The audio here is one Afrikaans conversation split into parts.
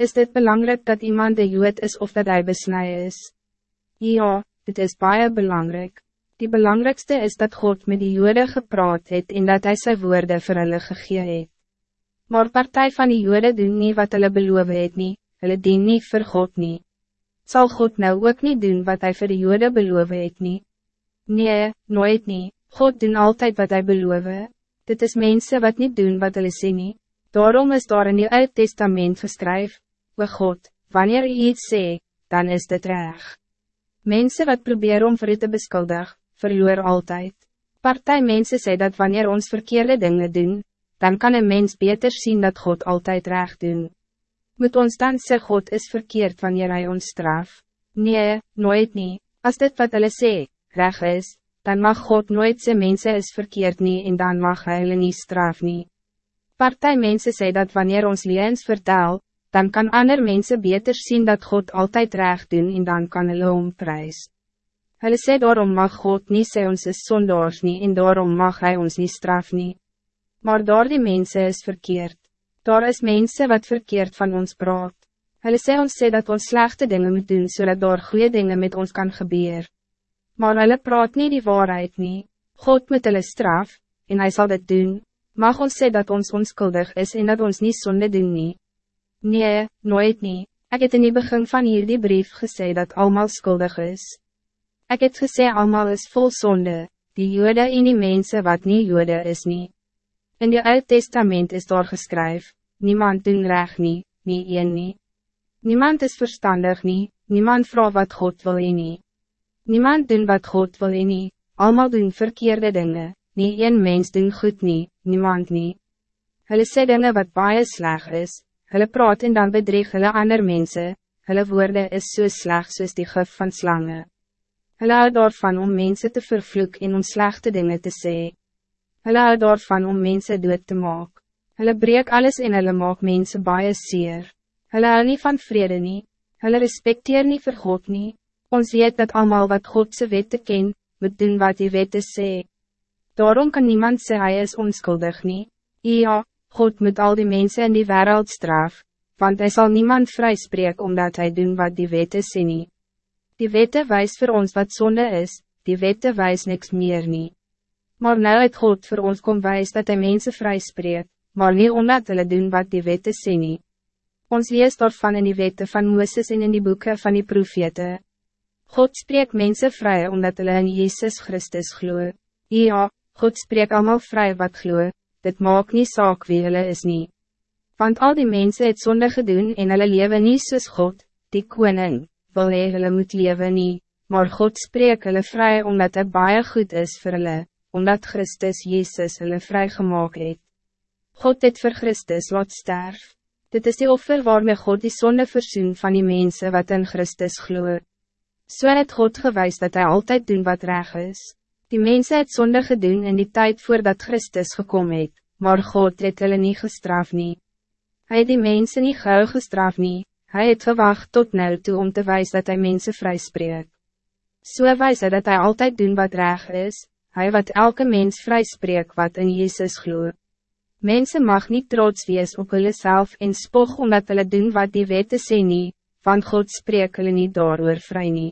Is dit belangrijk dat iemand de jood is of dat hij besnij is? Ja, dit is baie belangrijk. Die belangrijkste is dat God met die jode gepraat het en dat hij zijn woorden vir hulle gegee het. Maar partij van die jode doen niet wat hulle beloof het nie, hulle dien nie vir God nie. Zal God nou ook niet doen wat hij vir die jode beloof het nie? Nee, nooit niet. God doen altijd wat hij beloof. Dit is mensen wat niet doen wat hulle sê nie. Daarom is daar in die Oud Testament geskryf, O God, wanneer u iets sê, dan is dit reg. Mensen wat proberen om vir u te beskuldig, verloor altijd. Partij mensen sê dat wanneer ons verkeerde dingen doen, dan kan een mens beter zien dat God altijd recht doen. Moet ons dan sê God is verkeerd wanneer hij ons straf? Nee, nooit niet. Als dit wat hulle sê, reg is, dan mag God nooit sê mense is verkeerd nie en dan mag hy hulle nie straf nie. Partij mensen sê dat wanneer ons liens vertel, dan kan ander mensen beter zien dat God altijd recht doen en dan kan hulle omprys. Hulle sê daarom mag God niet sê ons is sondaars nie en daarom mag hij ons niet straf nie. Maar daar die mense is verkeerd. Daar is mensen wat verkeerd van ons praat. Hulle sê ons sê dat ons slechte dingen moet doen zodat daar goede dingen met ons kan gebeuren. Maar hulle praat niet die waarheid nie. God moet hulle straf, en hij zal dit doen. Mag ons sê dat ons onskuldig is en dat ons niet zonde doen nie. Nee, nooit niet. Ik het in die begin van hierdie brief gesê dat allemaal schuldig is. Ik het gesê allemaal is vol zonde, die jode en die mensen wat niet jode is niet. In die Oud Testament is daar geskryf, niemand doen reg nie, nie een nie. Niemand is verstandig nie, niemand vraagt wat God wil en nie. Niemand doen wat God wil en nie, allemaal doen verkeerde dingen, nie een mens doen goed nie, niemand nie. Hulle sê dinge wat baie sleg is, hulle praat en dan bedreig hulle ander mense, hulle woorden is so sleg soos die gif van slangen. Hulle hou daarvan om mensen te vervloek en om slechte dingen te zeggen. Hulle hou daarvan om mensen dood te maak. Hulle breek alles en hulle maak mense baie seer. Hulle hou nie van vrede nie. Hulle respecteer nie vir God nie. Ons weet dat allemaal wat Godse wette ken, moet doen wat die wette sê. Daarom kan niemand sê hy is onskuldig nie. Ja, God moet al die mensen in die wereld straf, want hij zal niemand vrijspreek omdat hij doen wat die wette sê nie. Die wette wijst voor ons wat zonde is, die wette wijst niks meer niet. Maar nou het God voor ons kom wijs dat hij mensen vrij spreekt, maar niet omdat hulle doen wat die wette sê nie. Ons lees daarvan in die wette van Mooses en in die boeken van die profete. God spreekt mensen vrij omdat hulle in Jezus Christus gloe. Ja, God spreekt allemaal vrij wat gloe, dit maakt niet saak wie hulle is nie. Want al die mensen het zonde gedoen en hulle leven niet soos God, die koning, wil hy hulle moet leven nie, maar God spreekt hulle vrij omdat hij baie goed is voor hulle omdat Christus Jezus hulle vrygemaak het. God het voor Christus laat sterf. Dit is die offer waarmee God die zonde versoen van die mensen wat in Christus gloe. So het God gewijs dat hij altijd doen wat reg is. Die mensen het zonde gedoen in die tijd voordat Christus gekomen het, maar God het hulle nie gestraf nie. Hy het die mensen niet gauw gestraf nie, hy het gewacht tot nou toe om te wijzen dat hij mensen vrijspreek. So wijs hy dat hij altijd doen wat reg is, hij wat elke mens vrijspreek wat in Jezus gloe. Mensen mag niet trots wees op hulle self en spog omdat hulle doen wat die wette sê nie, want God spreek hulle nie daarover vry nie.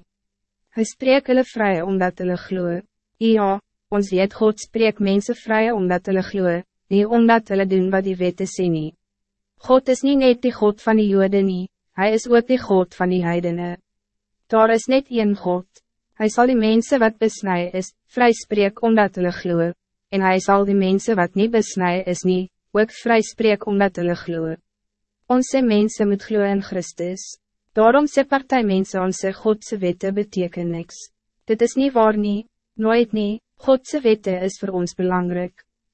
Hy spreek hulle vry omdat hulle gloe. Ja, ons weet God spreek mensen vry omdat hulle gloe, nie omdat hulle doen wat die wette sê nie. God is niet net die God van die jode nie, hy is ook die God van die heidene. Daar is net één God. Hij zal die mensen wat besnij is, vrijspreek omdat hulle gloe, en hij zal die mensen wat niet besnij is niet, ook vrijspreek omdat hulle gloe. Onze mensen moet gloe in Christus. Daarom sê partij mensen onze Godse wette beteken niks. Dit is niet waar nie, nooit nie, Godse wette is voor ons belangrijk.